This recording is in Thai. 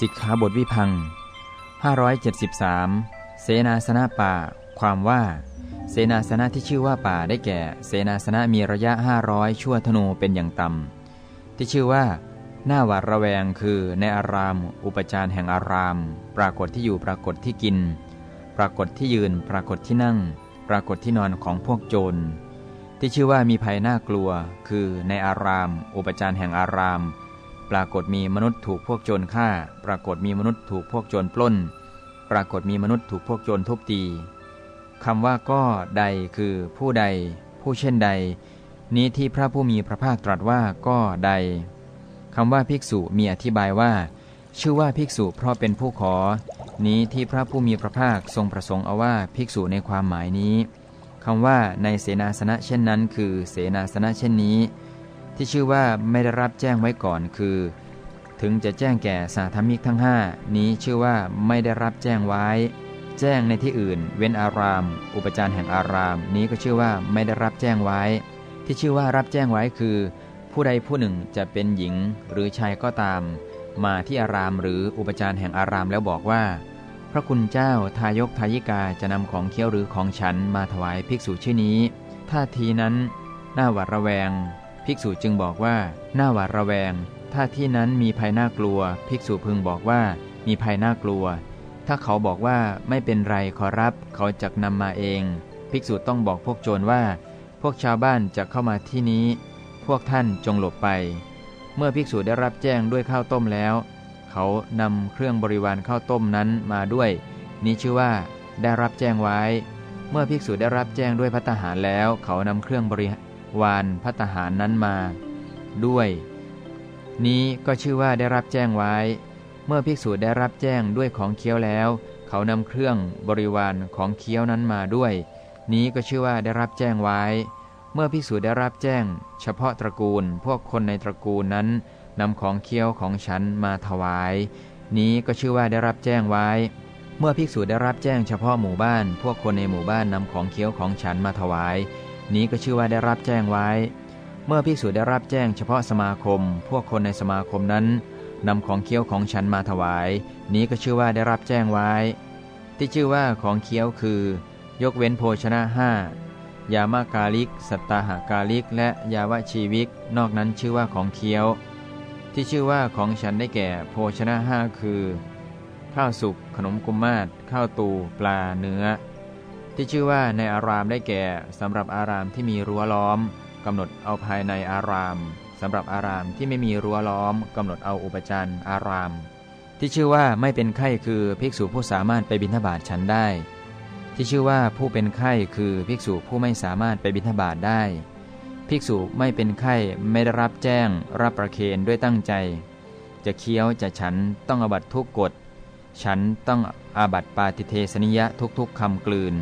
สิกขาบทวิพัง573 เสนาสนะป่า ความว่า เสนาสนะที่ชื่อว่าป่าได้แก่ เสนาสนะมีระยะ 500 ชั่วธนูเป็นอย่างต่ำที่ชื่อว่า หน้าหวาดระแวงคือในอาราม อุปจารแห่งอาราม ปรากฏที่อยู่ปรากฏที่กิน ปรากฏที่ยืน ปรากฏที่นั่ง ปรากฏที่นอนของพวกโจร ที่ชื่อว่ามีภัยน่ากลัว คือในอาราม อุปจารแห่งอาราม ปรากฏมีมนุษย์ถูกพวกโจรฆ่า ปรากฏมีมนุษย์ถูกพวกโจรปล้น ปรากฏมีมนุษย์ถูกพวกโจรทุบตีคำว่าก็ใดคือผู้ใด ผู้เช่นใด นี้ที่พระผู้มีพระภาคตรัสว่าก็ใดคำว่าภิกษุมีอธิบายว่า ชื่อว่าภิกษุเพราะเป็นผู้ขอ นี้ที่พระผู้มีพระภาคทรงประสงค์เอาว่าภิกษุในความหมายนี้คำว่าในเสนาสนะเช่นนั้น คือเสนาสนะเช่นนี้ ที่ชื่อว่าไม่ได้รับแจ้งไว้ก่อนคือ ถึงจะแจ้งแก่สาธมิกทั้งห้านี้ชื่อว่าไม่ได้รับแจ้งไว้ แจ้งในที่อื่น เว้นอาราม อุปจารแห่งอาราม นี้ก็ชื่อว่าไม่ได้รับแจ้งไว้ ที่ชื่อว่ารับแจ้งไว้คือ ผู้ใดผู้หนึ่งจะเป็นหญิงหรือชายก็ตาม มาที่อารามหรืออุปจารแห่งอารามแล้วบอกว่า พระคุณเจ้าทายกทายิกาจะนำของเคี้ยวหรือของฉันมาถวายภิกษุชื่อนี้ท่าทีนั้นน่าหวาดระแวง ภิกษุจึงบอกว่าหน้าหวาดระแวง ถ้าที่นั้นมีภัยน่ากลัว ภิกษุพึงบอกว่ามีภัยน่ากลัว ถ้าเขาบอกว่าไม่เป็นไรขอรับเขาจะนำมาเอง ภิกษุต้องบอกพวกโจรว่า พวกชาวบ้านจะเข้ามาที่นี้ พวกท่านจงหลบไป เมื่อภิกษุได้รับแจ้งด้วยข้าวต้มแล้ว เขานำเครื่องบริวารข้าวต้มนั้นมาด้วย นี้ชื่อว่า ได้รับแจ้งไว้ เมื่อภิกษุได้รับแจ้งด้วยพัตหารแล้ว เขานำเครื่องบริ วานพัตหารนั้นมา ด้วย นี้ก็ชื่อว่าได้รับแจ้งไว้ เมื่อภิกษุได้รับแจ้งด้วยของเคี้ยวแล้ว เขานำเครื่องบริวารของเคี้ยวนั้นมาด้วย นี้ก็ชื่อว่าได้รับแจ้งไว้ เมื่อภิกษุได้รับแจ้ง เฉพาะตระกูลพวกคนในตระกูลนั้นนำของเคี้ยวของฉันมาถวาย นี้ก็ชื่อว่าได้รับแจ้งไว้ เมื่อภิกษุได้รับแจ้งเฉพาะหมู่บ้าน พวกคนในหมู่บ้านนำของเคี้ยวของฉันมาถวาย นี้ก็ชื่อว่าได้รับแจ้งไว้ เมื่อภิกษุได้รับแจ้งเฉพาะสมาคม พวกคนในสมาคมนั้นนำของเคี้ยวของฉันมาถวาย นี้ก็ชื่อว่าได้รับแจ้งไว้ ที่ชื่อว่าของเคี้ยวคือ ยกเว้นโภชนะห้ายามากาลิก สัตตาหากาลิก และยาวชีวิก นอกนั้นชื่อว่าของเคี้ยว ที่ชื่อว่าของฉันได้แก่โภชนะห้าคือ ข้าวสุกขนมกุมมาศข้าวตู ปลาเนื้อ ที่ชื่อว่าในอารามได้แก่สำหรับอารามที่มีรั้วล้อมกำหนดเอาภายในอารามสำหรับอารามที่ไม่มีรั้วล้อมกำหนดเอาอุปจารอาราม ที่ชื่อว่าไม่เป็นไข้คือภิกษุผู้สามารถไปบิณฑบาตฉันได้ ที่ชื่อว่าผู้เป็นไข้คือภิกษุผู้ไม่สามารถไปบิณฑบาตได้ ภิกษุไม่เป็นไข้ไม่ได้รับแจ้ง รับประเคนด้วยตั้งใจ จะเคี้ยวจะฉันต้องอบัตทุกกฎฉันต้องอาบัตปาติเทสนิยะทุกๆคำกลืน